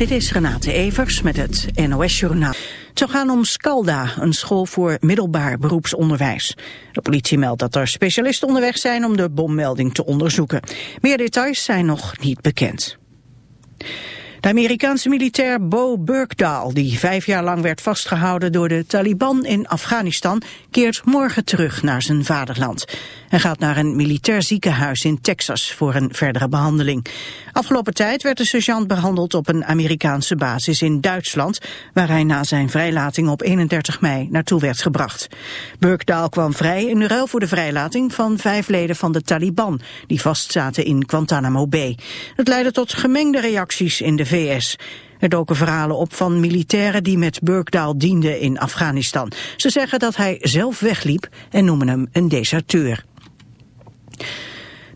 Dit is Renate Evers met het NOS Journaal. Het gaan om Scalda, een school voor middelbaar beroepsonderwijs. De politie meldt dat er specialisten onderweg zijn om de bommelding te onderzoeken. Meer details zijn nog niet bekend. De Amerikaanse militair Bo Burkdaal, die vijf jaar lang werd vastgehouden door de Taliban in Afghanistan, keert morgen terug naar zijn vaderland. Hij gaat naar een militair ziekenhuis in Texas voor een verdere behandeling. Afgelopen tijd werd de sergeant behandeld op een Amerikaanse basis in Duitsland, waar hij na zijn vrijlating op 31 mei naartoe werd gebracht. Burkdaal kwam vrij in ruil voor de vrijlating van vijf leden van de Taliban, die vastzaten in Guantanamo Bay. Het leidde tot gemengde reacties in de VS. Er doken verhalen op van militairen die met Burkdaal dienden in Afghanistan. Ze zeggen dat hij zelf wegliep en noemen hem een deserteur.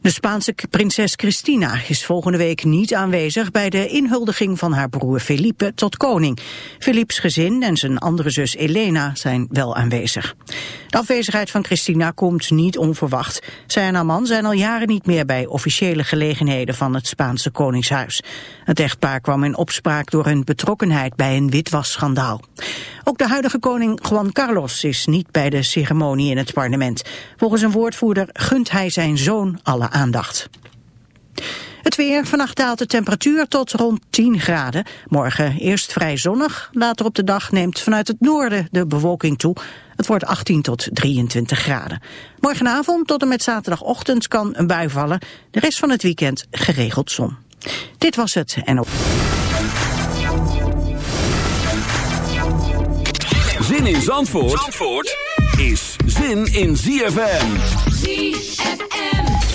De Spaanse prinses Cristina is volgende week niet aanwezig bij de inhuldiging van haar broer Felipe tot koning. Philips gezin en zijn andere zus Elena zijn wel aanwezig. De afwezigheid van Cristina komt niet onverwacht. Zij en haar man zijn al jaren niet meer bij officiële gelegenheden van het Spaanse koningshuis. Het echtpaar kwam in opspraak door hun betrokkenheid bij een witwasschandaal. Ook de huidige koning Juan Carlos is niet bij de ceremonie in het parlement. Volgens een woordvoerder gunt hij zijn zoon alle aandacht. Het weer, vannacht daalt de temperatuur tot rond 10 graden. Morgen eerst vrij zonnig, later op de dag neemt vanuit het noorden de bewolking toe. Het wordt 18 tot 23 graden. Morgenavond tot en met zaterdagochtend kan een bui vallen. De rest van het weekend geregeld zon. Dit was het en op. Zin in Zandvoort, Zandvoort is zin in ZFM. ZFM.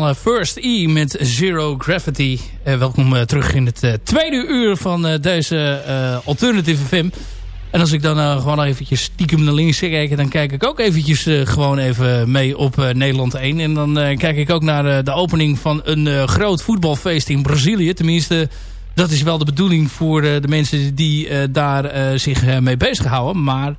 Helemaal First E met Zero Gravity. welkom terug in het tweede uur van deze Alternative FM. En als ik dan gewoon eventjes stiekem naar links kijk... dan kijk ik ook eventjes gewoon even mee op Nederland 1. En dan kijk ik ook naar de opening van een groot voetbalfeest in Brazilië. Tenminste, dat is wel de bedoeling voor de mensen die daar zich mee bezighouden. Maar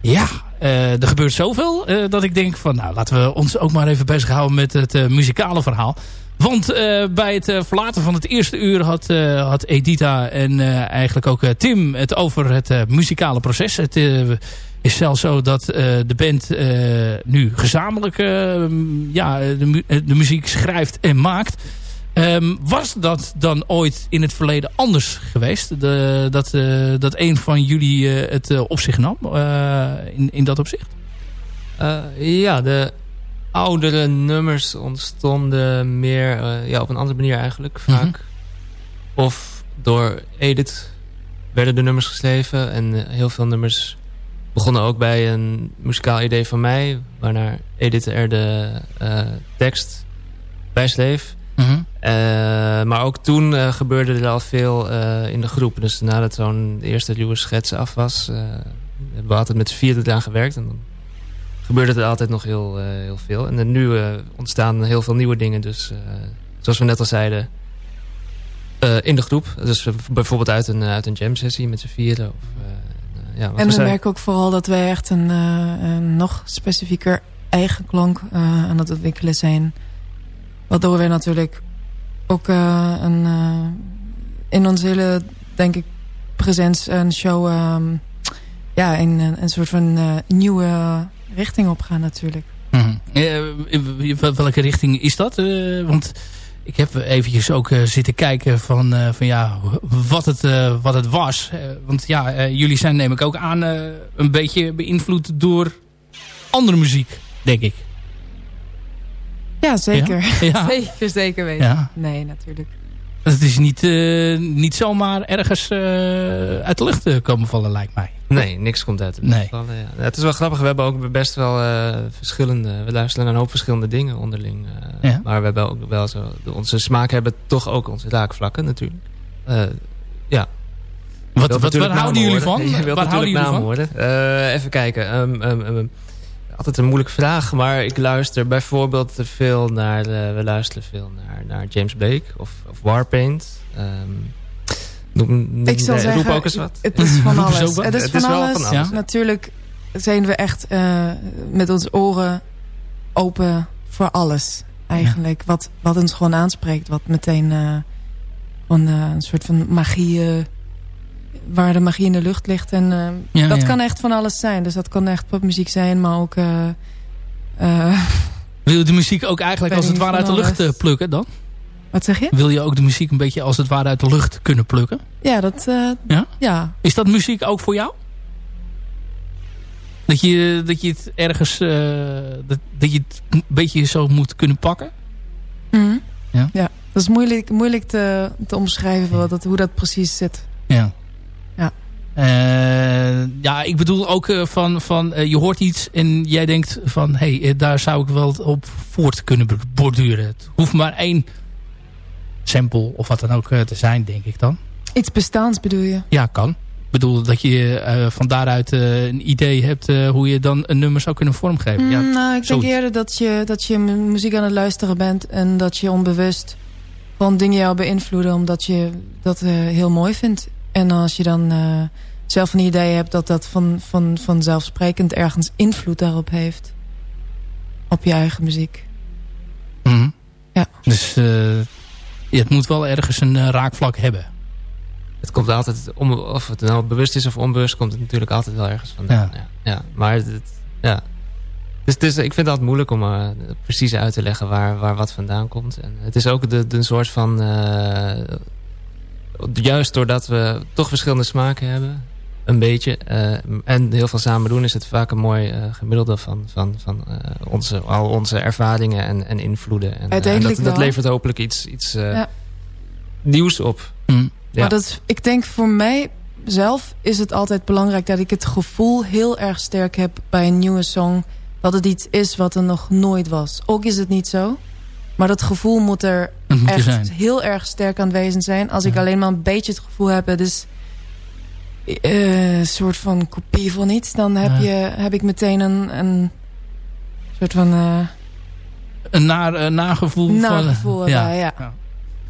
ja, er gebeurt zoveel uh, dat ik denk van... nou, laten we ons ook maar even bezighouden met het uh, muzikale verhaal. Want bij het verlaten van het eerste uur had, had Edita en eigenlijk ook Tim het over het muzikale proces. Het is zelfs zo dat de band nu gezamenlijk ja, de, de muziek schrijft en maakt... Um, was dat dan ooit in het verleden anders geweest? De, dat, uh, dat een van jullie uh, het uh, op zich nam in, in dat opzicht? ja, de oudere nummers ontstonden meer ja, op een andere manier eigenlijk vaak. Mm -hmm. Of door Edith werden de nummers geschreven. En heel veel nummers begonnen ook bij een muzikaal idee van mij. Waarna Edith er de tekst bij schreef. Mm -hmm. Uh, maar ook toen uh, gebeurde er al veel uh, in de groep. Dus nadat zo'n eerste ruwe schets af was... hebben we altijd met z'n vier eraan gewerkt. En dan gebeurde er altijd nog heel, heel veel. En nu ontstaan heel veel nieuwe dingen. Dus zoals we net al zeiden... in de groep. Dus bijvoorbeeld uit een, uit een jam sessie met z'n vieren. Of, ja, en we, we merken ook vooral dat wij echt een, een nog specifieker eigen klank aan het ontwikkelen zijn... Waardoor wij natuurlijk ook uh, een, uh, in onze hele, denk ik, presence een show... Um, ja, in een, soort van uh, nieuwe richting op gaan natuurlijk. -hmm. welke richting is dat? want ik heb eventjes ook zitten kijken van, van ja, wat, het, wat het was. want ja, jullie zijn neem ik ook aan een beetje beïnvloed door andere muziek, denk ik. Ja, zeker. Ja? zeker, zeker weten. Ja. Nee, natuurlijk. Het is niet, uh, niet zomaar ergens uh, uit de lucht komen vallen, lijkt mij. Nee, niks komt uit de lucht nee. vallen. Ja. Het is wel grappig, we hebben ook best wel uh, verschillende... We luisteren naar een hoop verschillende dingen onderling. Ja. Maar we hebben ook wel zo... Onze smaak hebben toch ook onze raakvlakken natuurlijk. ja. Wat, wat, houden jullie van? Waar houden jullie van? even kijken. Um, um, um, altijd een moeilijke vraag, maar ik luister bijvoorbeeld veel naar... Uh, we luisteren veel naar, naar James Blake of, of Warpaint. Um, noem, noem, ik zal zeggen, roep ook eens wat. Het is van alles. het is, het van, is alles. van, alles. Ja. Natuurlijk zijn we echt uh, met onze oren open voor alles. Eigenlijk. Ja. Wat, wat ons gewoon aanspreekt. Wat meteen uh, van, een soort van magie waar de magie in de lucht ligt. En uh, ja, dat ja. kan echt van alles zijn. Dus dat kan echt popmuziek zijn, maar ook... Uh, Wil je de muziek ook eigenlijk als het ware uit de lucht plukken dan? Wat zeg je? Wil je ook de muziek een beetje als het ware uit de lucht kunnen plukken? Ja, dat... ja? ja? Is dat muziek ook voor jou? Dat je, dat je het ergens... dat, dat je het een beetje zo moet kunnen pakken? Mm. Ja? ja, dat is moeilijk, moeilijk te, te omschrijven wat dat, hoe dat precies zit. Ja. Uh, ja, ik bedoel ook uh, van, van uh, je hoort iets en jij denkt van... hé, hey, daar zou ik wel op voort kunnen borduren. Het hoeft maar één sample of wat dan ook te zijn, denk ik dan. Iets bestaans bedoel je? Ja, kan. Ik bedoel dat je van daaruit een idee hebt hoe je dan een nummer zou kunnen vormgeven. Ja, mm, nou, ik denk eerder dat je, dat je muziek aan het luisteren bent... en dat je onbewust van dingen jou beïnvloeden... omdat je dat heel mooi vindt. En als je dan uh, zelf een idee hebt dat dat van, van, vanzelfsprekend ergens invloed daarop heeft. Op je eigen muziek. Mm -hmm. Ja. Dus uh, het moet wel ergens een uh, raakvlak hebben. Het komt altijd, om, of het nou bewust is of onbewust, komt het natuurlijk altijd wel ergens vandaan. Ja. Ja, ja. Maar het, ja. Dus, dus ik vind het altijd moeilijk om uh, precies uit te leggen waar, waar wat vandaan komt. En het is ook de, de soort van juist doordat we toch verschillende smaken hebben, een beetje, uh, en heel veel samen doen, is het vaak een mooi uh, gemiddelde van, van, van uh, onze, al onze ervaringen en, en invloeden. En, Uiteindelijk dat, dat, levert hopelijk iets, iets ja. nieuws op. Mm. Ja. Maar dat, ik denk voor mij zelf is het altijd belangrijk dat ik het gevoel heel erg sterk heb bij een nieuwe song Dat het iets is wat er nog nooit was. Ook is het niet zo. Maar dat gevoel moet er echt zijn. heel erg sterk aanwezig zijn. Als ik alleen maar een beetje het gevoel heb... het is uh, een soort van kopie van iets... dan heb, je, heb ik meteen een, een soort van... Uh, een naar, uh, nagevoel. Nagevoel van, ja. ja.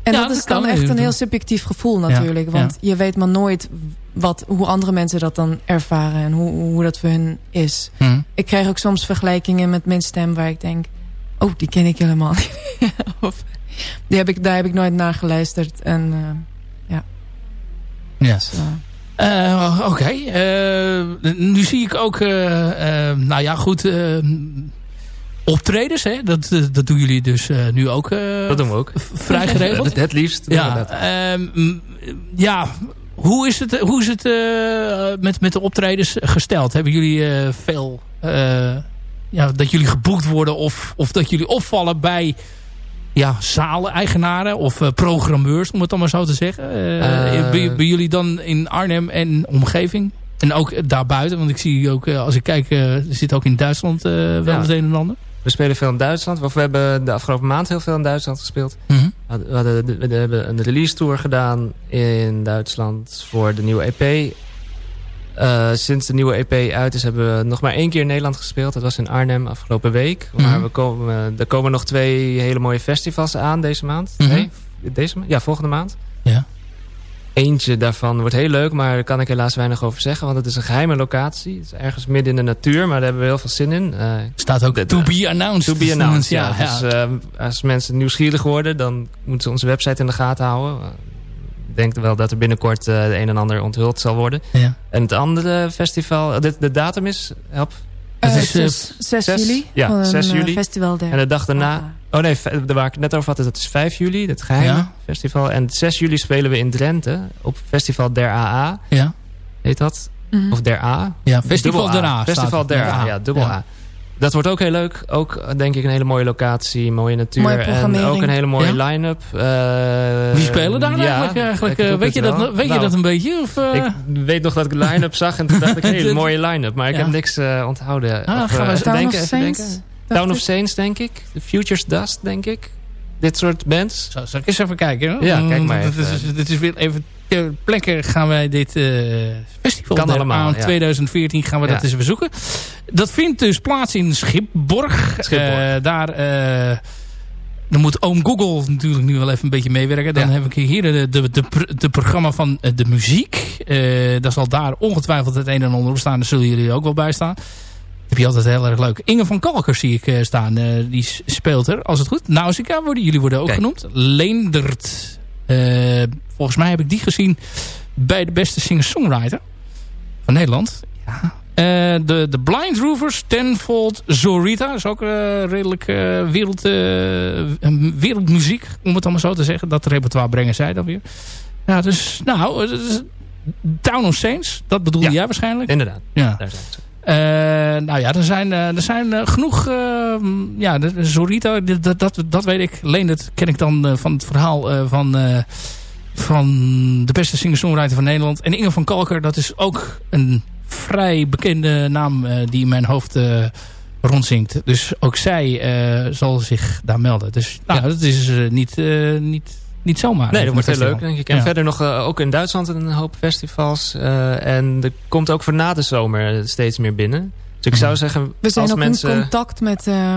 En dat, is dan echt een heel subjectief gevoel natuurlijk. Want je weet maar nooit wat, hoe andere mensen dat dan ervaren. En hoe, hoe dat voor hun is. Hm. Ik krijg ook soms vergelijkingen met mijn stem waar ik denk... Oh, die ken ik helemaal niet. of, die heb ik, daar heb ik nooit naar geluisterd. En uh, ja. Ja. Dus, uh, Oké. Okay. nu zie ik ook... nou ja, goed optredens. Hè? Dat, dat doen jullie dus uh, nu ook. Uh, dat doen we ook. Vrij geregeld. het, het liefst. Ja, um, ja, hoe is het, hoe is het uh, met, met de optredens gesteld? Hebben jullie veel... ja, dat jullie geboekt worden of, of dat jullie opvallen bij ja, zalen-eigenaren of programmeurs, om het dan maar zo te zeggen. bij, bij jullie dan in Arnhem en omgeving? En ook daarbuiten, want ik zie ook, als ik kijk, er zit ook in Duitsland wel ja. het een en ander. We spelen veel in Duitsland. Of we hebben de afgelopen maand heel veel in Duitsland gespeeld. Mhm. we, hadden, we, hebben een release tour gedaan in Duitsland voor de nieuwe EP. Uh, sinds de nieuwe EP uit is hebben we nog maar één keer in Nederland gespeeld. Dat was in Arnhem afgelopen week. Mhm. Maar we komen, er komen nog twee hele mooie festivals aan deze maand. Mhm. Nee, deze maand? Ja, volgende maand. Ja. Eentje daarvan wordt heel leuk, maar daar kan ik helaas weinig over zeggen. Want het is een geheime locatie. Het is ergens midden in de natuur, maar daar hebben we heel veel zin in. Uh, Staat ook to be announced. To be announced, ja. Dus uh, als mensen nieuwsgierig worden, dan moeten ze onze website in de gaten houden. Ik denk wel dat er binnenkort uh, de een en ander onthuld zal worden. Ja. En het andere festival, de, de datum is, help, uh, is, 6, 6 juli. Ja, 6 juli. Festival En de dag daarna... Oh nee, de waar ik het net over had, dat is 5 juli, het geheime festival. En 6 juli spelen we in Drenthe op Festival Der AA. Ja. Heet dat? Mm -hmm. Of Der A? Ja, Festival Der A. Festival Der A, ja, dubbel A. Dat wordt ook heel leuk. Ook denk ik een hele mooie locatie, mooie natuur. en ook een hele mooie ja? line-up. Uh, Wie spelen daar ja, eigenlijk? eigenlijk uh, weet je, dat, weet nou, je dat een beetje? Of, uh... Ik weet nog dat ik de line-up zag en toen dacht ik, hele mooie line-up. Maar ik heb niks onthouden. Ah, of, gaan we Town denken, of Saints? Town of Saints, denk ik. The Futures Dust, denk ik. Dit soort bands. Zo, zal ik eens even kijken? Ja, kijk maar Dit is, dit is weer even ter plekke gaan wij dit uh, festival kan allemaal, aan ja. 2014 gaan we ja. dat eens bezoeken. Dat vindt dus plaats in Schipborg. Schipborg. Uh, daar... Uh, dan moet oom Google natuurlijk nu wel even een beetje meewerken. Dan ja. heb ik hier de, de, de, de programma van de muziek. Daar zal daar ongetwijfeld het een en ander op staan. Daar zullen jullie ook wel bij staan heb je altijd heel erg leuk. Inge van Kalker zie ik uh, staan. Uh, die speelt er, als het goed. Nausicaa worden jullie worden ook Kijk. genoemd. Leendert. Uh, volgens mij heb ik die gezien bij de beste singer-songwriter van Nederland. Ja. de, de Blind Roovers, Tenfold, Zorita. is ook redelijk wereld, wereldmuziek, om het allemaal zo te zeggen. Dat repertoire brengen zij dan weer. Ja, dus nou, Town of Saints, dat bedoelde ja, jij waarschijnlijk. inderdaad. Ja. Daar zijn ze. Uh, nou ja, er zijn, uh, er zijn uh, genoeg... ja, de, Zorita, dat, dat, dat weet ik. Alleen dat ken ik dan van het verhaal van, van de beste singer-songwriter van Nederland. En Inge van Kalker, dat is ook een vrij bekende naam die in mijn hoofd rondzinkt. Dus ook zij zal zich daar melden. Dus nou, ja. dat is niet, niet niet zomaar. Nee, dat wordt heel leuk, denk ik. En verder nog uh, ook in Duitsland een hoop festivals. Uh, en er komt ook voor na de zomer steeds meer binnen. Dus ik zou zeggen... We zijn als ook mensen... in contact met, uh,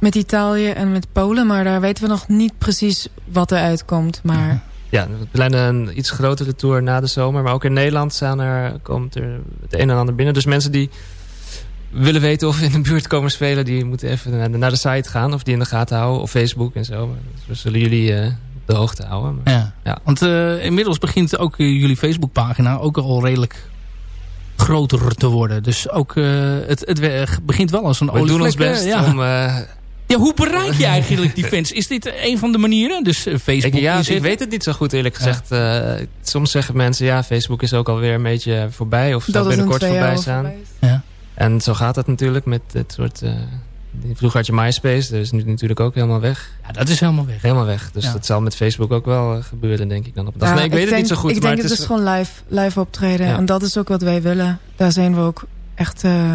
met Italië en met Polen. Maar daar weten we nog niet precies wat er uitkomt. Maar... Ja, we plannen een iets grotere tour na de zomer. Maar ook in Nederland staan er, komt er het een en ander binnen. Dus mensen die willen weten of we in de buurt komen spelen... die moeten even naar de site gaan. Of die in de gaten houden. Of Facebook en zo. Dus we zullen jullie de hoogte houden. Maar, ja. ja. Want uh, inmiddels begint ook uh, jullie Facebookpagina ook al redelijk groter te worden. Dus ook uh, het, het begint wel als een We doen ons best ja. om... ja, hoe bereik je eigenlijk die fans? Is dit een van de manieren? Dus Facebook ik, Ja, ik weet het niet zo goed eerlijk gezegd. Ja. soms zeggen mensen, ja, Facebook is ook alweer een beetje voorbij. Of zal binnenkort voorbij staan. Ja. En zo gaat het natuurlijk met dit soort Vroeger had je MySpace, dat is nu natuurlijk ook helemaal weg. Ja, dat is helemaal weg. Helemaal weg. Dus dat zal met Facebook ook wel uh, gebeuren, denk ik dan op dag. nee, ik, weet het niet zo goed. Ik denk het, het is gewoon live, live optreden. En dat is ook wat wij willen. Daar zijn we ook echt... Uh,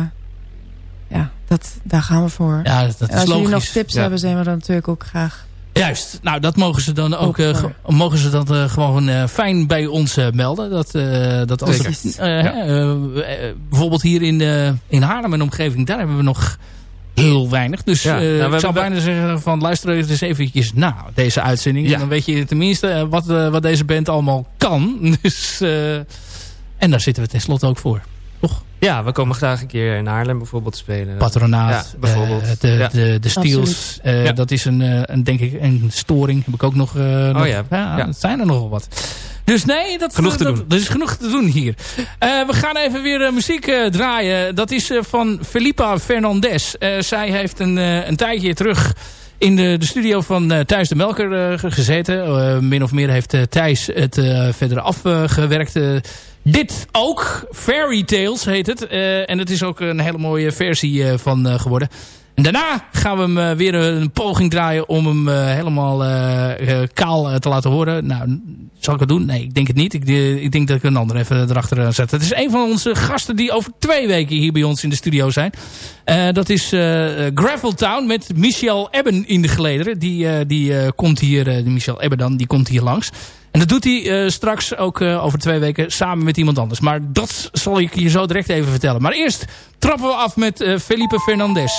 ja, dat, daar gaan we voor. Ja, dat, is als jullie nog tips hebben, zijn we dan natuurlijk ook graag Juist, nou dat mogen ze dan ook, ook mogen ze dat uh, gewoon uh, fijn bij ons uh, melden. Dat, dat als ja. bijvoorbeeld hier in, in Haarlem en omgeving, daar hebben we nog heel weinig. Dus ja. nou, ik zou bijna zeggen van luister eens eventjes na deze uitzending. Ja. En dan weet je tenminste wat, wat deze band allemaal kan. Dus, en daar zitten we tenslotte ook voor. Toch? Ja, we komen graag een keer in Haarlem bijvoorbeeld spelen. Patronaat, bijvoorbeeld. Uh, de, de, de Steels, uh, ja. dat is een, een, denk ik een storing. Heb ik ook nog. Uh, oh nog, ja. ja, ja. zijn er nogal wat. Dus nee, dat, genoeg te dat, doen. dat is genoeg te doen hier. we gaan even weer muziek draaien. Dat is van Felipa Fernandez. zij heeft een, een tijdje terug in de, de studio van Thijs de Melker gezeten. Min of meer heeft Thijs het verder afgewerkt. dit ook. Fairy Tales heet het. en het is ook een hele mooie versie van geworden. Daarna gaan we hem weer een poging draaien om hem helemaal kaal te laten horen. Nou, zal ik het doen? Nee, ik denk het niet. Ik, ik denk dat ik een ander even erachter zet. Het is een van onze gasten die over twee weken hier bij ons in de studio zijn. Dat is uh, Gravel Town met Michel Ebben in de gelederen. Die, die komt hier, uh, Michel Ebben dan, die komt hier langs. En dat doet hij straks ook over twee weken samen met iemand anders. Maar dat zal ik je zo direct even vertellen. Maar eerst trappen we af met Felipe Fernandez.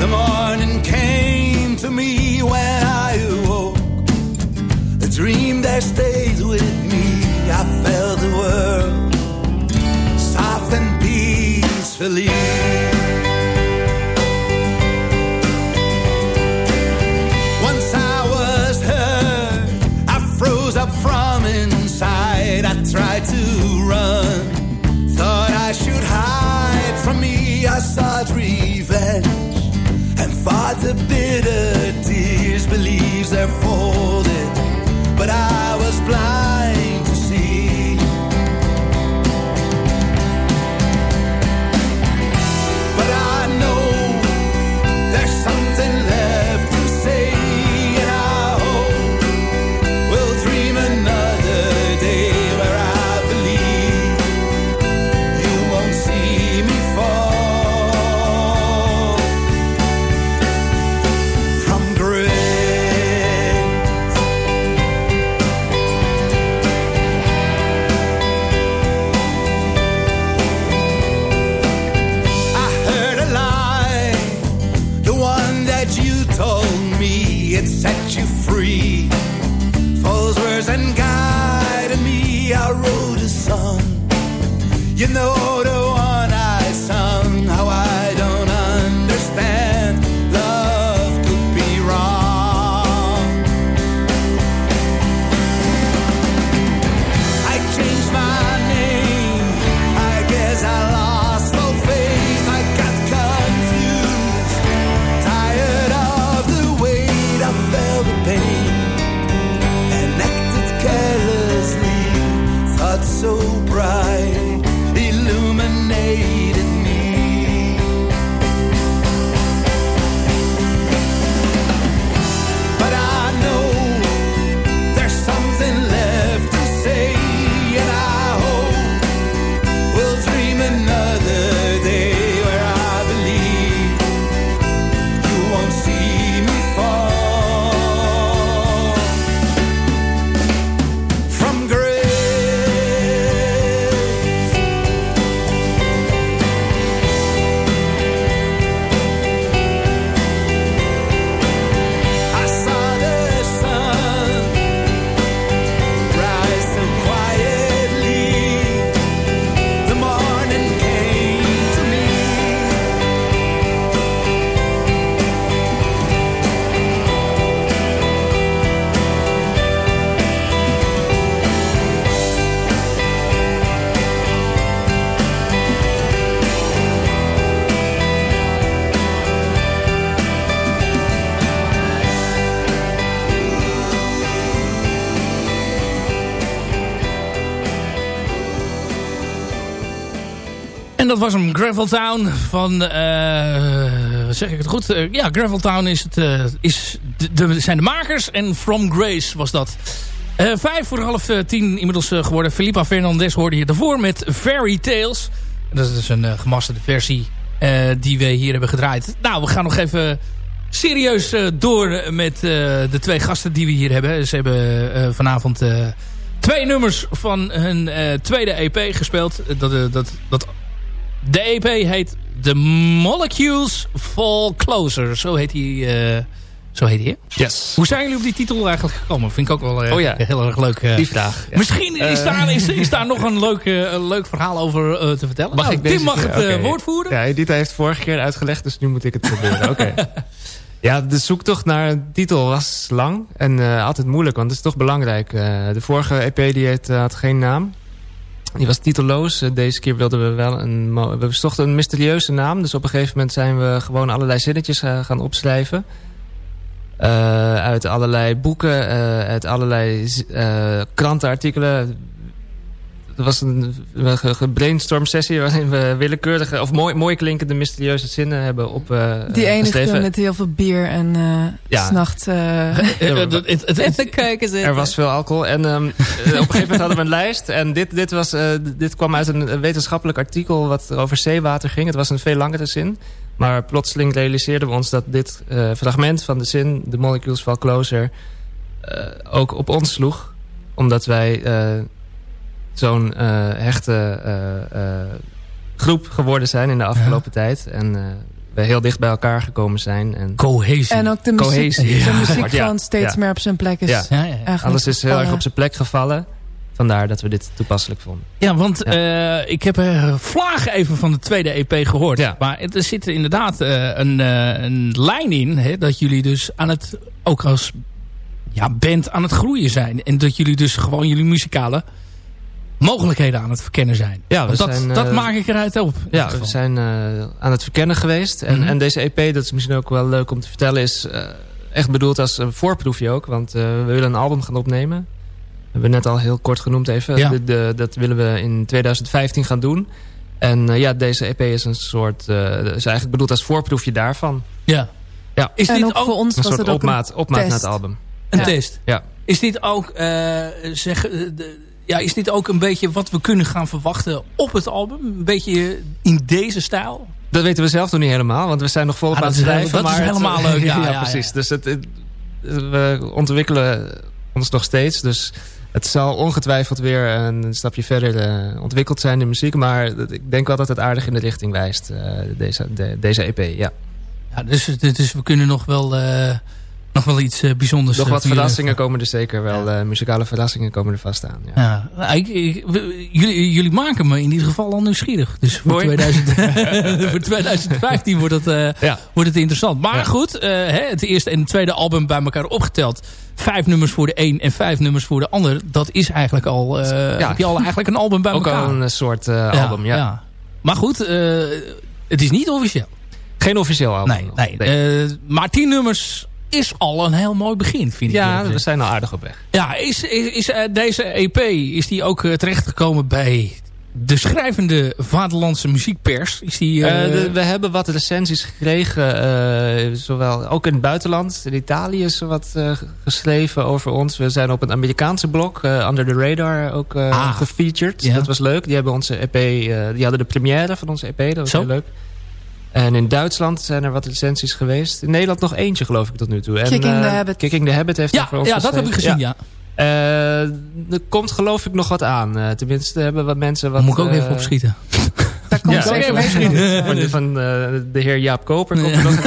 The morning came to me when I awoke. A dream that stayed with me, I felt the world soft and peacefully. The bitter tears, believes they're folded. Was hem, Gravel Town van... eh, zeg ik het goed? Eh, ja, Gravel Town is het, eh, is de, zijn de makers. En From Grace was dat. Vijf voor half tien inmiddels geworden. Felipa Fernandez hoorde je daarvoor met Fairy Tales. Dat is een gemasterde versie die we hier hebben gedraaid. Nou, we gaan nog even serieus door met de twee gasten die we hier hebben. Ze hebben vanavond twee nummers van hun tweede EP gespeeld. Dat, eh, dat, dat, de EP heet The Molecules Fall Closer. Zo heet hij. eh, zo heet hij? Yes. Hoe zijn jullie op die titel eigenlijk gekomen? Vind ik ook wel eh, Oh ja. heel erg leuk. eh. Die vraag. ja. Misschien is, daar, is, is daar nog een leuk, leuk verhaal over te vertellen. Mag Nou, ik Tim deze mag keer? het woord voeren. Ja, Edith heeft vorige keer uitgelegd, dus nu moet ik het proberen. Oké. Ja, de zoektocht naar een titel was lang en altijd moeilijk, want het is toch belangrijk. De vorige EP die heet, had geen naam. Die was titelloos. Eh, deze keer wilden we wel een... We zochten een mysterieuze naam. Dus op een gegeven moment zijn we gewoon allerlei zinnetjes eh, gaan opschrijven. Eh, uit allerlei boeken, uit allerlei krantenartikelen. Er was een, een ge- gebrainstorm sessie waarin we willekeurige... of mooi, mooi klinkende mysterieuze zinnen hebben op eh, Die eh, eindigde geschreven. met heel veel bier en eh Ja. s'nachts het- het- het- in de keuken zitten. Er was veel alcohol. En ehm, eh, op een gegeven moment hadden we een lijst. En dit, dit, was, eh, dit kwam uit een wetenschappelijk artikel wat over zeewater ging. Het was een veel langere zin. Maar plotseling realiseerden we ons dat dit eh, fragment van de zin... The Molecules Fall Closer... eh, ook op ons sloeg. Omdat wij eh, zo'n eh, hechte eh, eh, groep geworden zijn in de afgelopen tijd. En eh, we heel dicht bij elkaar gekomen zijn. En cohesie. En ook de muziek, cohesie. De muziek gewoon steeds meer op zijn plek is. Ja. Alles is heel erg op zijn plek gevallen. Vandaar dat we dit toepasselijk vonden. Ja, want uh, ik heb uh, vlagen even van de tweede EP gehoord. Ja. Maar er zit inderdaad uh, een, een lijn in. Hè, dat jullie dus aan het, ook als ja, band aan het groeien zijn. En dat jullie dus gewoon jullie muzikale mogelijkheden aan het verkennen zijn. Ja, we dat, zijn, dat maak ik eruit op. Ja, we zijn aan het verkennen geweest. En, mhm. en deze EP, dat is misschien ook wel leuk om te vertellen... is echt bedoeld als een voorproefje ook. Want we willen een album gaan opnemen hebben we net al heel kort genoemd even. De, dat willen we in 2015 gaan doen. En uh, ja, deze EP is een soort... Uh, is eigenlijk bedoeld als voorproefje daarvan. Ja. ja. Is dit ook, voor ons een soort opmaat, opmaat naar het album? Een test? Ja. Is dit ook... Uh, zeg, de, ja, is dit ook een beetje wat we kunnen gaan verwachten op het album? Een beetje in deze stijl? Dat weten we zelf nog niet helemaal. Want we zijn nog volop ah, aan het schrijven. Dat maar is helemaal leuk. Ja, ja, precies. Dus het, we ontwikkelen ons nog steeds. Dus het zal ongetwijfeld weer een stapje verder uh, ontwikkeld zijn in muziek. Maar ik denk wel dat het aardig in de richting wijst, uh, deze, de, deze EP. Ja. Ja, dus, dus we kunnen nog wel... Uh, nog wel iets uh, bijzonders. Nog wat verrassingen komen er zeker wel. Ja. muzikale verrassingen komen er vast aan. Ja. ja ik, ik, jullie, jullie maken me in ieder geval al nieuwsgierig. Dus voor, 2000, voor 2015 wordt het, ja. wordt het interessant. Maar goed, hè, het eerste en het tweede album bij elkaar opgeteld vijf nummers voor de een en vijf nummers voor de ander. Dat is eigenlijk al, heb je al eigenlijk een album bij Ook elkaar. Ook al een soort album, ja. Maar goed, het is niet officieel. Geen officieel album. Nee, nee. nee. maar tien nummers is al een heel mooi begin, vind ja, ik. Ja, we zijn al aardig op weg. Ja, is, is, is deze EP is die ook terechtgekomen bij de schrijvende vaderlandse muziekpers. Is die, uh... we hebben wat recensies gekregen. Zowel ook in het buitenland. In Italië is er wat geschreven over ons. We zijn op een Amerikaanse blog. Under the Radar ook ah, gefeatured. Ja. Dat was leuk. Die hebben onze EP. die hadden de première van onze EP. Dat was Zo? heel leuk. En in Duitsland zijn er wat recensies geweest. In Nederland nog eentje geloof ik tot nu toe. Kicking the Habit. Kicking the Habit heeft ja, voor ons Ja, dat heb ik gezien, ja. Uh, er komt geloof ik nog wat aan. Uh, tenminste hebben wat mensen wat... Moet ik ook even opschieten. Ja, opschieten. Van, van de heer Jaap Koper komt er nog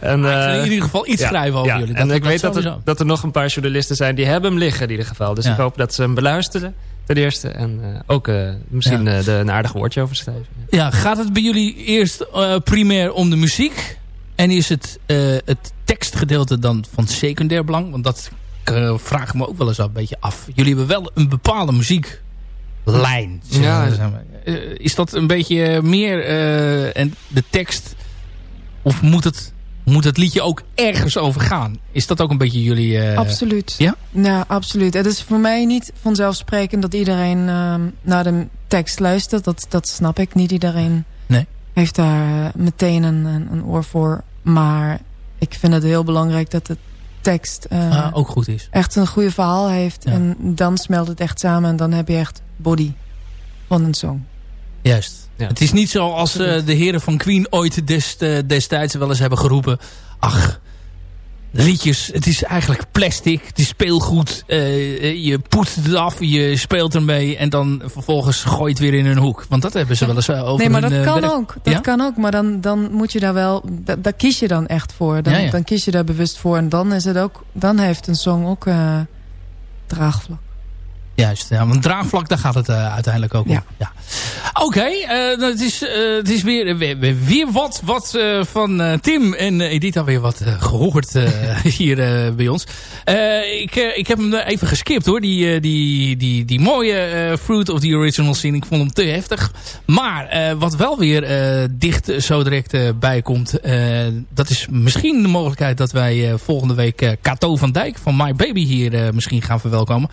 en, in ieder geval iets schrijven over jullie. En ik weet dat er, dat er nog een paar journalisten zijn die hebben hem liggen in ieder geval. Dus ik hoop dat ze hem beluisteren ten eerste. En ook misschien de, een aardig woordje over schrijven. Ja, gaat het bij jullie eerst primair om de muziek? En is het, het tekstgedeelte dan van secundair belang? Want dat uh, vraag me ook wel eens een beetje af. Jullie hebben wel een bepaalde Ja. Uh, is dat een beetje meer uh, en de tekst? Of moet het, moet het liedje ook ergens over gaan? Is dat ook een beetje jullie... absoluut. Ja? Ja, absoluut. Het is voor mij niet vanzelfsprekend dat iedereen ehm, naar de tekst luistert. Dat, dat snap ik. Niet iedereen nee. heeft daar meteen een, een, een oor voor. Maar ik vind het heel belangrijk dat het tekst uh, ook goed is. echt een goede verhaal heeft. En dan smelt het echt samen en dan heb je echt body van een song. Juist. Ja. Het is niet zoals uh, de heren van Queen ooit dest, uh, destijds wel eens hebben geroepen. Ach, liedjes, het is eigenlijk plastic, het is speelgoed. Uh, je poetst het af, je speelt ermee en dan vervolgens gooi je het weer in een hoek. Want dat hebben ze wel eens uh, over Nee, maar dat kan ook. Dat kan ook, maar dan, dan moet je daar wel, daar kies je dan echt voor. Dan, ja, ja. dan kies je daar bewust voor en dan is het ook, dan heeft een song ook uh, draagvlak. Juist, ja, want draagvlak, daar gaat het uh, uiteindelijk ook om. Ja. Oké, okay, uh, het, is, uh, het is weer, weer, weer wat, wat van Tim en Edith weer wat gehoord hier bij ons. ik, ik heb hem even geskipt hoor, die, die, die, die mooie Fruit of the Original Sin. Ik vond hem te heftig. Maar wat wel weer dicht zo direct bij komt, dat is misschien de mogelijkheid dat wij volgende week Kato van Dijk van My Baby hier misschien gaan verwelkomen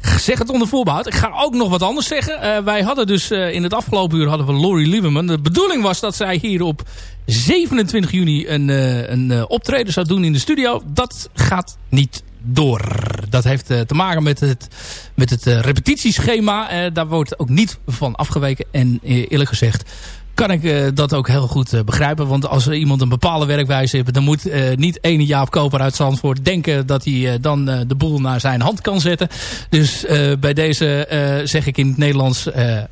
zeg het onder voorbehoud. Ik ga ook nog wat anders zeggen. Uh, wij hadden dus uh, in het afgelopen uur hadden we Laurie Lieberman. De bedoeling was dat zij hier op 27 juni een, uh, een optreden zou doen in de studio. Dat gaat niet door. Dat heeft te maken met het, met het repetitieschema. daar wordt ook niet van afgeweken. En eerlijk gezegd kan ik dat ook heel goed begrijpen. Want als iemand een bepaalde werkwijze heeft... dan moet niet ene Jaap Koper uit Zandvoort denken... dat hij dan de boel naar zijn hand kan zetten. Dus bij deze zeg ik in het Nederlands...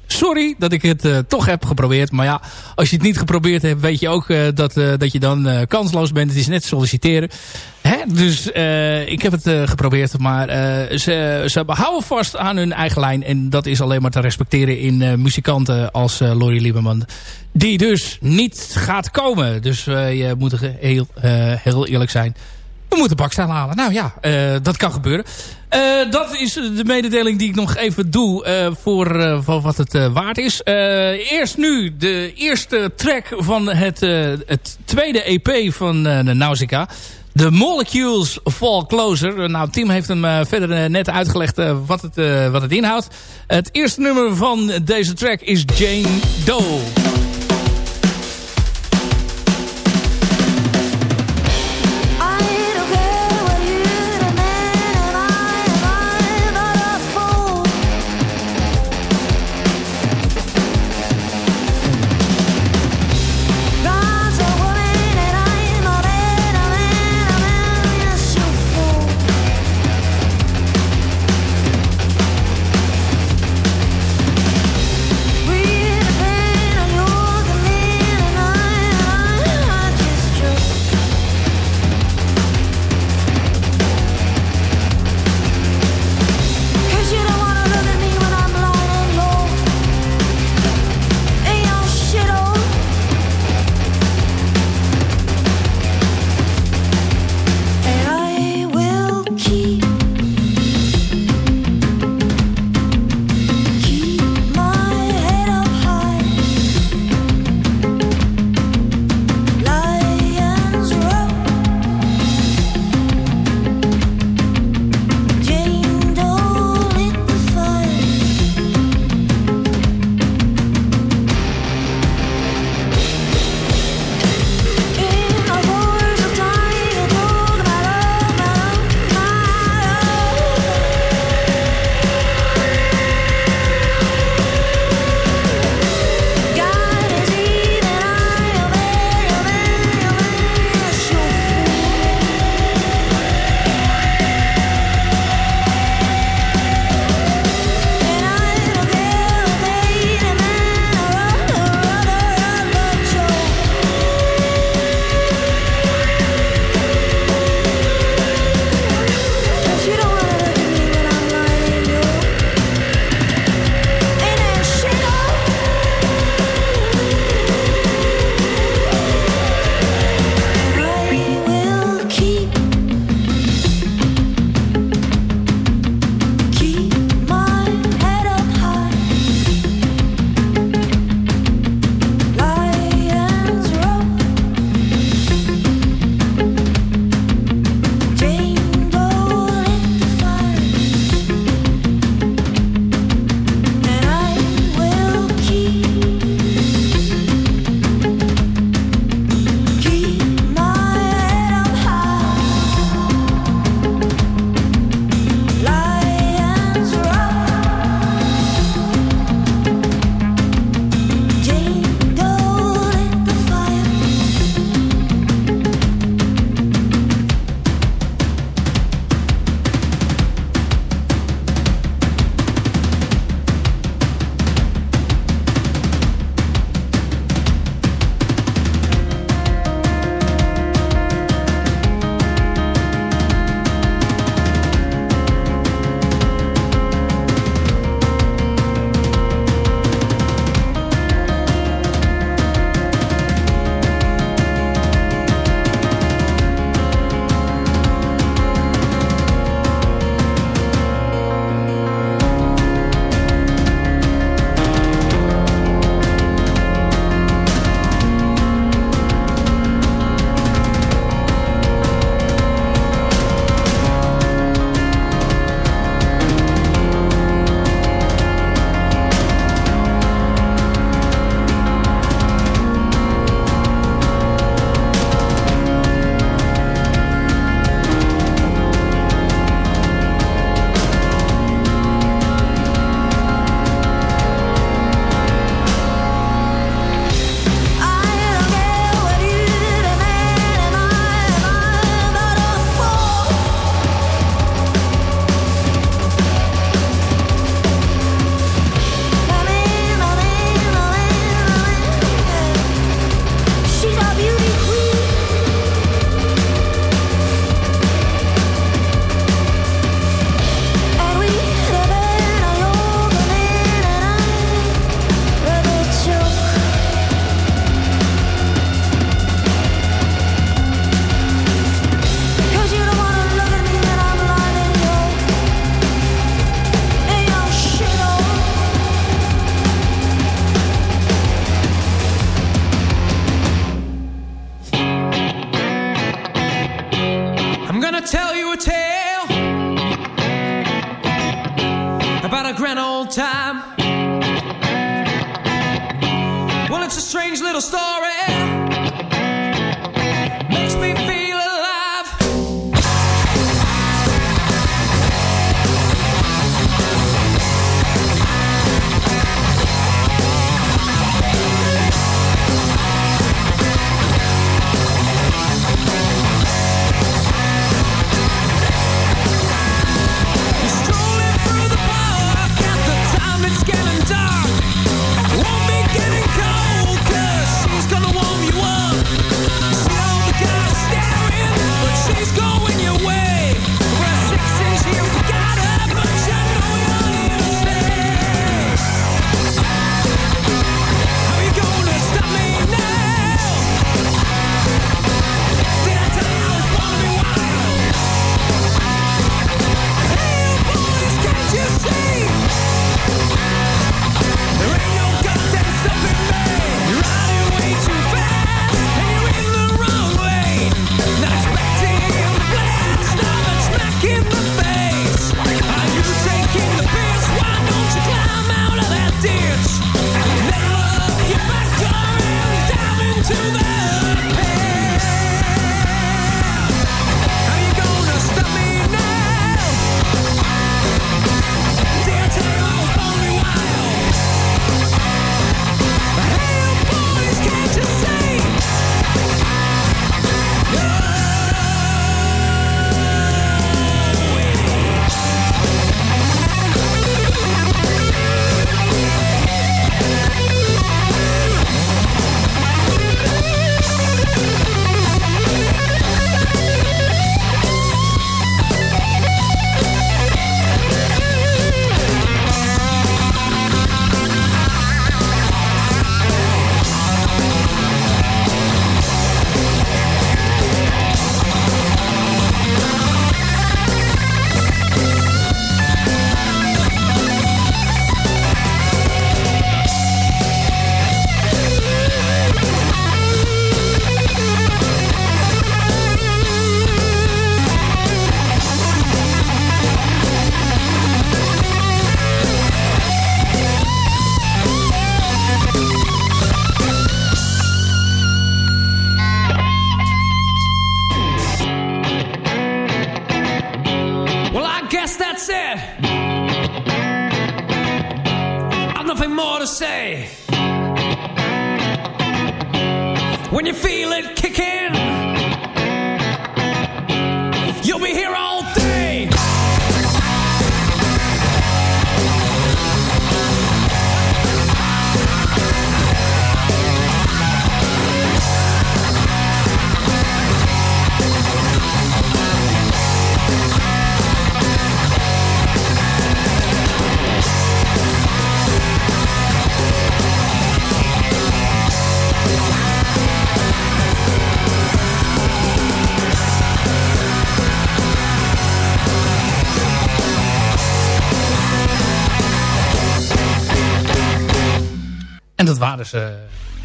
sorry dat ik het toch heb geprobeerd. Maar ja, als je het niet geprobeerd hebt... weet je ook dat, dat je dan kansloos bent. Het is net solliciteren. Hè? Dus uh, ik heb het uh, geprobeerd. Maar uh, ze, ze houden vast aan hun eigen lijn. En dat is alleen maar te respecteren in muzikanten als Laurie Lieberman. Die dus niet gaat komen. Dus je moet heel, heel eerlijk zijn. We moeten bakstijl halen. Nou ja, dat kan gebeuren. dat is de mededeling die ik nog even doe voor, voor wat het waard is. eerst nu de eerste track van het, het tweede EP van de Nausicaa. The Molecules Fall Closer. Nou, Tim heeft hem verder net uitgelegd wat, het, wat het inhoudt. Het eerste nummer van deze track is Jane Doe.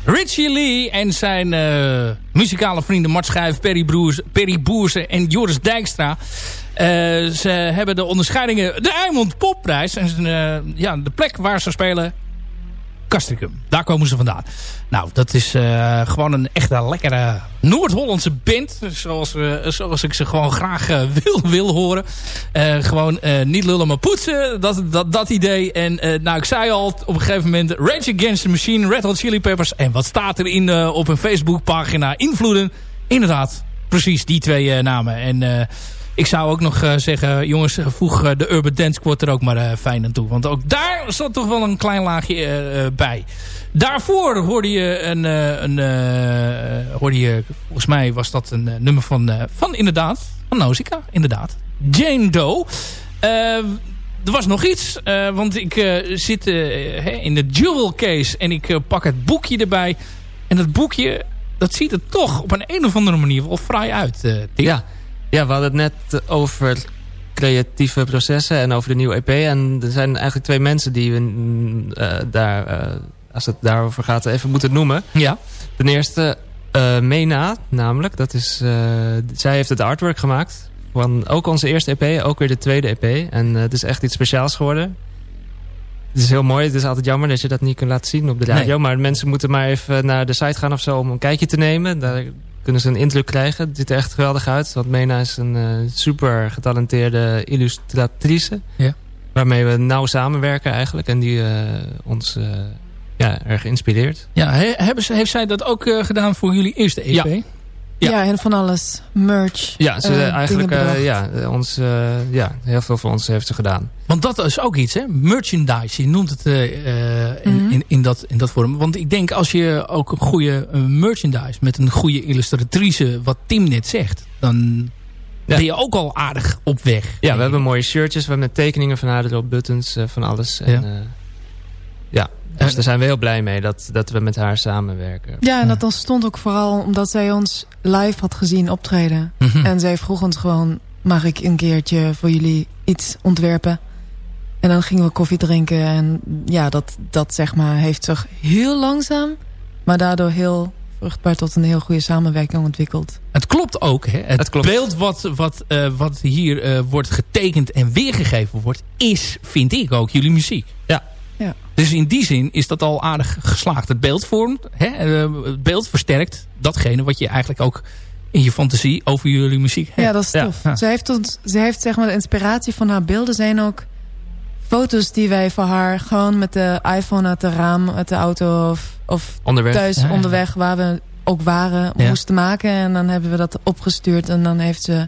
Richie Lee en zijn uh, muzikale vrienden Mart Schuijf, Perry, Broers, Perry Boersen en Joris Dijkstra. Uh, ze hebben de onderscheidingen de Eimond Popprijs. En uh, ja, de plek waar ze spelen Castricum. Daar komen ze vandaan. Nou, dat is uh, gewoon een echte lekkere Noord-Hollandse band. Zoals, uh, zoals ik ze gewoon graag uh, wil, wil horen. gewoon niet lullen maar poetsen. Dat, dat, dat idee. En nou, ik zei al op een gegeven moment... Rage Against the Machine, Red Hot Chili Peppers. En wat staat er in, op een Facebookpagina? Invloeden. Inderdaad, precies die twee namen. En ik zou ook nog uh, zeggen, jongens, voeg uh, de Urban Dance Squad er ook maar fijn aan toe. Want ook daar zat toch wel een klein laagje bij. Daarvoor hoorde je een, een hoorde je, volgens mij was dat een nummer van, van inderdaad, van Nausicaa, inderdaad. Jane Doe. er was nog iets, want ik zit in de jewel case en ik pak het boekje erbij. En dat boekje, dat ziet er toch op een, een of andere manier wel fraai uit. Ja. Ja, we hadden het net over creatieve processen en over de nieuwe EP. En er zijn eigenlijk twee mensen die we uh, daar, uh, als het daarover gaat, even moeten noemen. Ja. Ten eerste uh, Mena, namelijk. Dat is, zij heeft het artwork gemaakt van ook onze eerste EP, ook weer de tweede EP. En het is echt iets speciaals geworden. Het is heel mooi. Het is altijd jammer dat je dat niet kunt laten zien op de radio. Maar mensen moeten maar even naar de site gaan of zo om een kijkje te nemen. Daar kunnen ze een indruk krijgen. Het ziet er echt geweldig uit. Want Mena is een uh, super getalenteerde illustratrice. Ja. Waarmee we nauw samenwerken eigenlijk. En die uh, ons uh, ja, erg inspireert. Ja, he, hebben ze, heeft zij dat ook gedaan voor jullie eerste EP? Ja. Ja. en van alles. Merch. Ja, ze, uh, eigenlijk uh, ja, ons, uh, ja, heel veel voor ons heeft ze gedaan. Want dat is ook iets, hè? Merchandise. Je noemt het in, mm -hmm. in, in, dat, in dat vorm. Want ik denk als je ook een goede merchandise met een goede illustratrice, wat Tim net zegt, dan ja. ben je ook al aardig op weg. Ja, we hebben mooie shirtjes, we hebben tekeningen van haar erop, buttons, van alles. En, ja. ja, dus daar zijn we heel blij mee dat, dat we met haar samenwerken. Ja, en dat ontstond ook vooral omdat zij ons live had gezien optreden. Mhm. En zij vroeg ons gewoon, mag ik een keertje voor jullie iets ontwerpen? En dan gingen we koffie drinken. En ja, dat, dat zeg maar heeft zich heel langzaam, maar daardoor heel vruchtbaar tot een heel goede samenwerking ontwikkeld. Het klopt ook. Hè? Het, klopt. beeld wat, wat, uh, wat hier uh, wordt getekend en weergegeven wordt... is, vind ik ook, jullie muziek. Ja, ja. Dus in die zin is dat al aardig geslaagd. Het beeld vormt, hè, eh, het beeld versterkt datgene wat je eigenlijk ook in je fantasie over jullie muziek hebt. Ja, dat is tof. Ja. Ze heeft, ons, ze heeft zeg maar de inspiratie van haar beelden zijn ook foto's die wij voor haar gewoon met de iPhone uit de raam, uit de auto of, of onderweg. thuis onderweg waar we ook waren moesten maken. En dan hebben we dat opgestuurd en dan heeft ze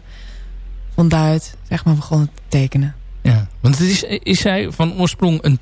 van daaruit zeg maar begonnen te tekenen. Ja, want het is, is zij van oorsprong een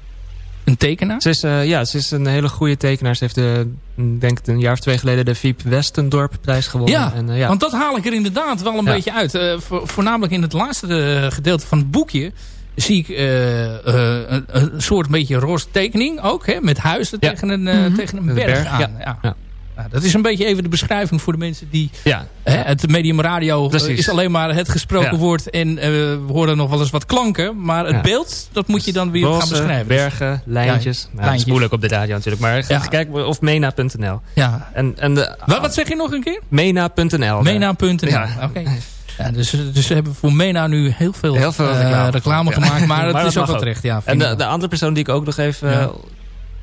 een tekenaar? Ze is, uh, ja, ze is een hele goede tekenaar. Ze heeft de, denk ik een jaar of twee geleden de Fiep Westendorp prijs gewonnen. Ja, en, uh, ja, want dat haal ik er inderdaad wel een ja. beetje uit. Uh, vo voornamelijk in het laatste gedeelte van het boekje zie ik een, een, soort beetje roze tekening ook. Hè, met huizen ja. tegen, een, mm -hmm. tegen een berg, berg aan. Ja. Nou, dat is een beetje even de beschrijving voor de mensen die... Ja. Hè, het medium radio Precies. is alleen maar het gesproken ja. woord. En uh, we horen nog wel eens wat klanken. Maar het ja. beeld, dat moet je dan weer gaan beschrijven. bergen, lijntjes. Ja, nou. Dat is moeilijk op de radio natuurlijk. Maar kijk of mena.nl. Ja. En, en de, wat, wat zeg je nog een keer? Mena.nl. Mena.nl, ja. oké. Okay. Ja, dus, dus we hebben voor Mena nu heel veel, heel veel reclame, uh, reclame gemaakt. Maar, maar het is ook wel terecht. Ja, en de, de, andere persoon die ik ook nog even ja.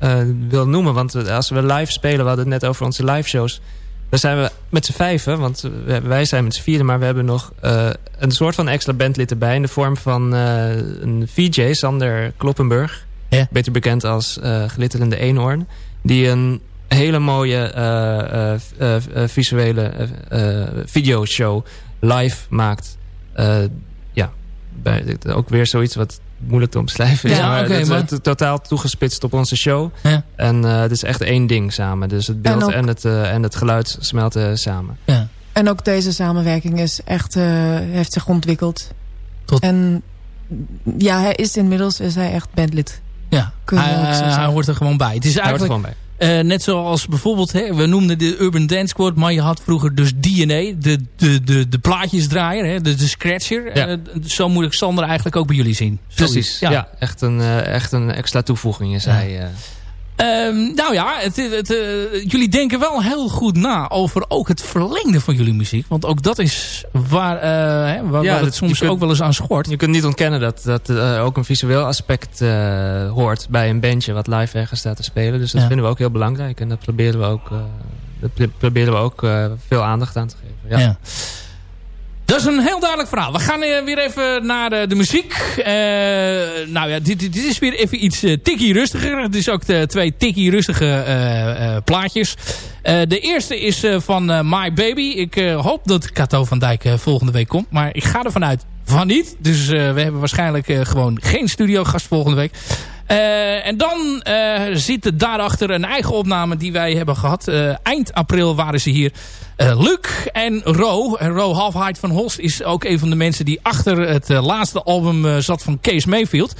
Uh, wil noemen. Want als we live spelen, we hadden het net over onze live shows. Dan zijn we met z'n vijven, want wij zijn met z'n vieren... maar we hebben nog uh, een soort van extra bandlid erbij... in de vorm van een VJ, Sander Kloppenburg. Ja. Beter bekend als Glitterende Eenhoorn. Die een hele mooie visuele videoshow live maakt. ja, bij, ook weer zoiets wat moeilijk te omschrijven is. Ja, maar okay, het maar... is totaal toegespitst op onze show. Ja. En uh, het is echt één ding samen. Dus het beeld en, ook... en, het, uh, en het geluid smelten samen. Ja. En ook deze samenwerking is echt, uh, heeft zich ontwikkeld. Tot... En ja, hij is inmiddels is hij echt bandlid. Ja, hij, hij, hoort er gewoon bij. Het is eigenlijk, gewoon bij. Uh, net zoals bijvoorbeeld, hè, we noemden de Urban Dance Squad, maar je had vroeger dus DNA, de, de, de, de plaatjesdraaier, hè, de, de scratcher. Ja. Uh, zo moet ik Sander eigenlijk ook bij jullie zien. Precies, ja. ja. echt, een, uh, echt een extra toevoeging is hij. Um, nou ja, het, het, uh, jullie denken wel heel goed na over ook het verlengde van jullie muziek. Want ook dat is waar, uh, hè, waar, ja, waar het soms kunt, ook wel eens aan schort. Je kunt niet ontkennen dat, dat uh, ook een visueel aspect hoort bij een bandje wat live ergens staat te spelen. Dus dat ja. vinden we ook heel belangrijk. En dat proberen we ook, dat proberen we ook veel aandacht aan te geven. Ja. ja. Is een heel duidelijk verhaal. We gaan uh, weer even naar de, de muziek. Uh, nou ja, dit, dit, is weer even iets uh, tikkie rustiger. Het is ook de twee tikkie rustige plaatjes. de eerste is van My Baby. Ik hoop dat Kato van Dijk volgende week komt. Maar ik ga ervan uit van niet. Dus we hebben waarschijnlijk gewoon geen studiogast volgende week. Uh, en dan uh, zit daarachter een eigen opname die wij hebben gehad. Uh, eind april waren ze hier. Luc en Ro. Ro Halfheid van Holst is ook een van de mensen die achter het laatste album zat van Kees Mayfield.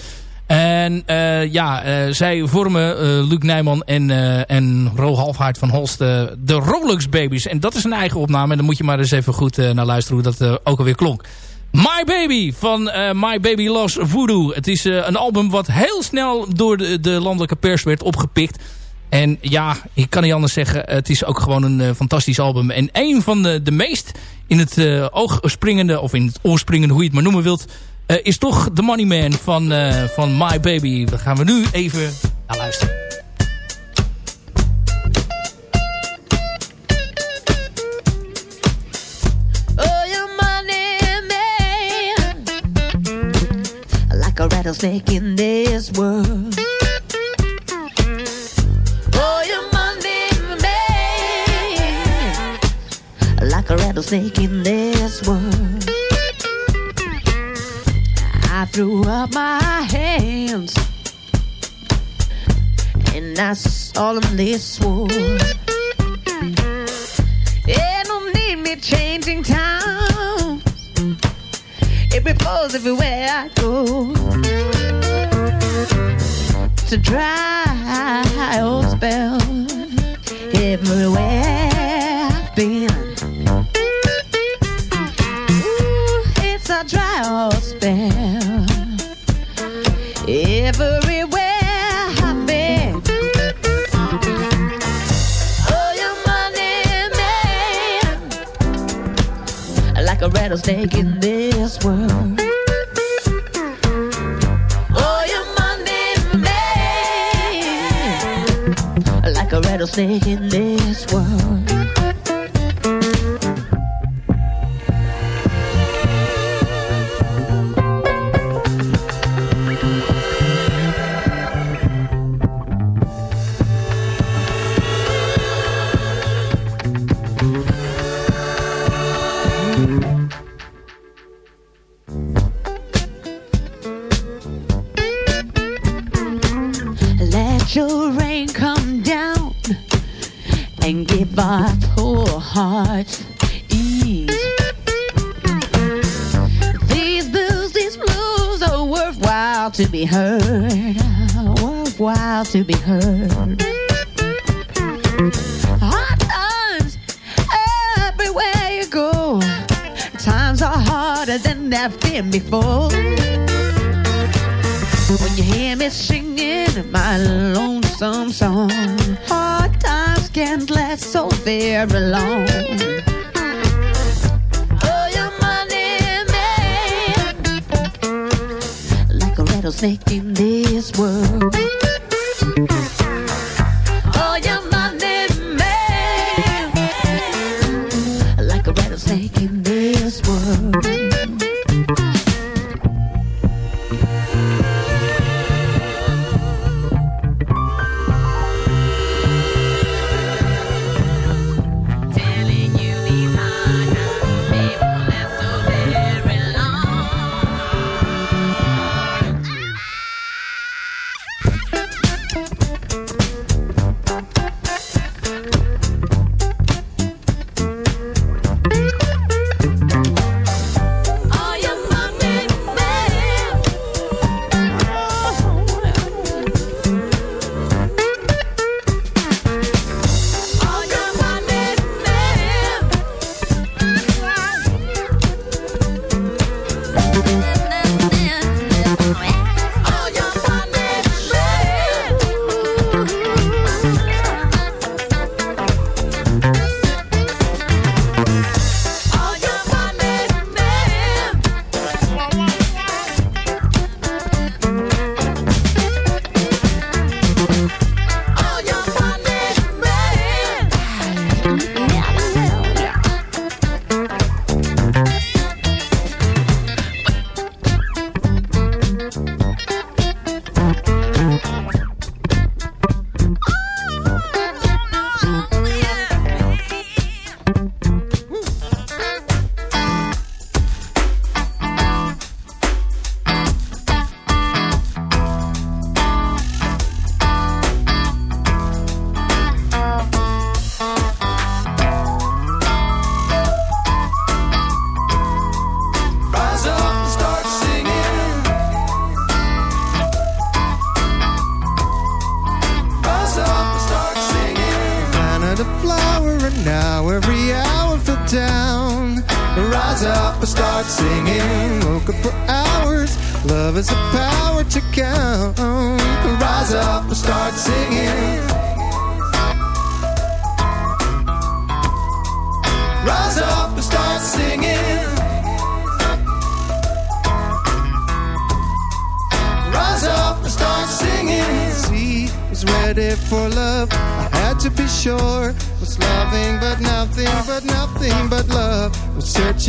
En ja, zij vormen Luc Nijman en, en Ro Halfheid van Holst de Rolex Babies. En dat is een eigen opname. En dan moet je maar eens even goed naar luisteren hoe dat ook alweer klonk. My Baby van uh, My Baby Loves Voodoo. Het is uh, een album wat heel snel door de, de landelijke pers werd opgepikt. En ja, ik kan niet anders zeggen. Het is ook gewoon een fantastisch album. En een van de, de meest in het oog springende... of in het oor springende, hoe je het maar noemen wilt... is toch The Money Man van, van My Baby. Daar gaan we nu even naar luisteren. Rattlesnake in this world. Oh, you're like a rattlesnake in this world. I threw up my hands and I solemnly swore. It don't need me changing towns. It flows everywhere I go to dry old spell everywhere I've been. Ooh, it's a dry old spell everywhere. Oh, a rattlesnake in this world. Rattlesnake in this world. Man, like a rattlesnake in this world.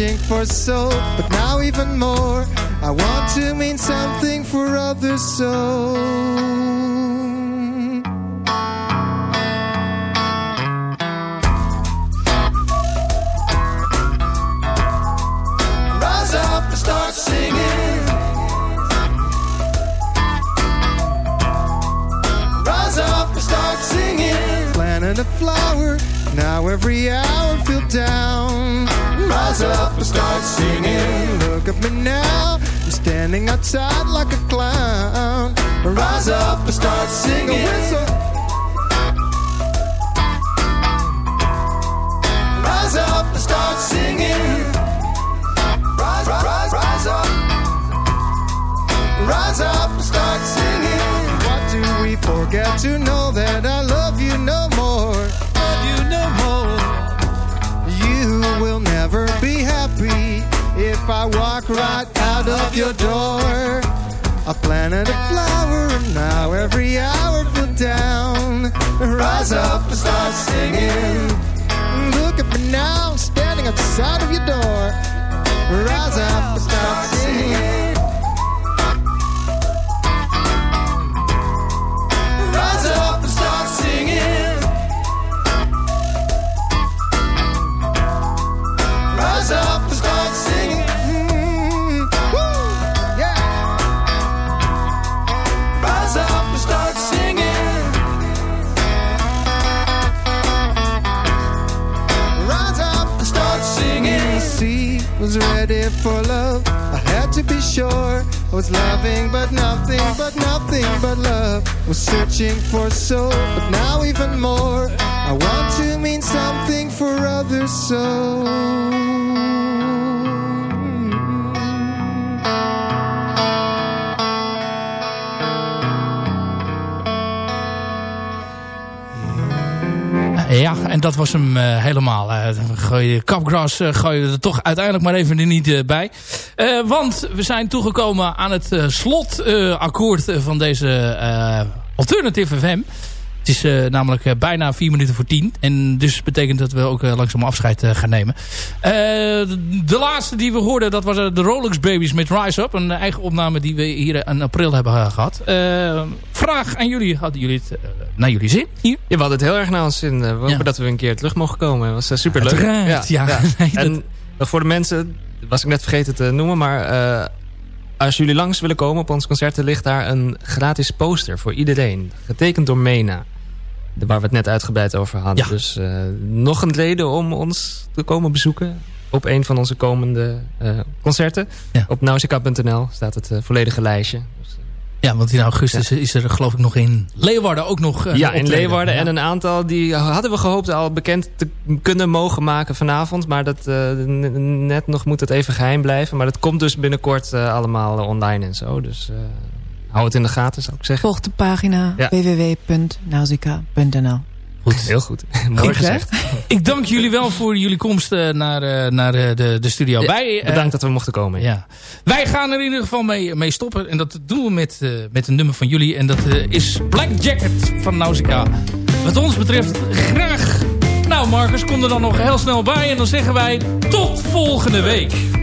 Searching for soul, but now even more. I want to mean something for others so. Standing outside like a clown. Rise up and start singing. Rise up and start singing. Rise, rise, rise up. Rise up and start singing. What do we forget to know that I out of your door. I planted a flower and now every hour feel down. Rise up and start singing. Look at me now, standing outside of your door. Rise up and start singing. For love. I had to be sure. I was loving, but nothing, but nothing but love. Was searching for soul, but now even more. I want to mean something for others so. En dat was hem uh, helemaal. Uh, gooi je Capgras uh, gooi je er toch uiteindelijk maar even er niet bij. want we zijn toegekomen aan het slotakkoord van deze Alternative FM. Het is uh, namelijk uh, bijna vier minuten voor tien. En dus betekent dat we ook uh, langzaam afscheid gaan nemen. de laatste die we hoorden, dat was de Rolex Babies met Rise Up. Een eigen opname die we hier in april hebben gehad. vraag aan jullie. Hadden jullie het naar jullie zin hier? Ja, we hadden het heel erg naar ons zin. we hopen dat we een keer terug mogen komen. Was super leuk. Ja, ja. ja. en voor de mensen, was ik net vergeten te noemen, maar als jullie langs willen komen op ons concert, er ligt daar een gratis poster voor iedereen. Getekend door Mena. Waar we het net uitgebreid over hadden. Dus uh, nog een reden om ons te komen bezoeken op een van onze komende uh, concerten. Ja. Op nausicaa.nl staat het uh, volledige lijstje. Ja, want in augustus ja. is er geloof ik nog in Leeuwarden ook nog Ja, in Leeuwarden. En een aantal die hadden we gehoopt al bekend te kunnen mogen maken vanavond. Maar dat, net nog moet het even geheim blijven. Maar dat komt dus binnenkort allemaal online en zo. Dus hou het in de gaten, zou ik zeggen. Volg de pagina ja. www.nausicaa.nl Goed. Heel goed. Mooi gezegd. Ik dank jullie wel voor jullie komst uh, naar, uh, naar uh, de, de studio. Ja, Wij, bedankt dat we mochten komen. Ja. Wij gaan er in ieder geval mee, mee stoppen. En dat doen we met, met een nummer van jullie. En dat is Black Jacket van Nausicaa. Wat ons betreft graag. Nou Marcus, kom er dan nog heel snel bij. En dan zeggen wij tot volgende week.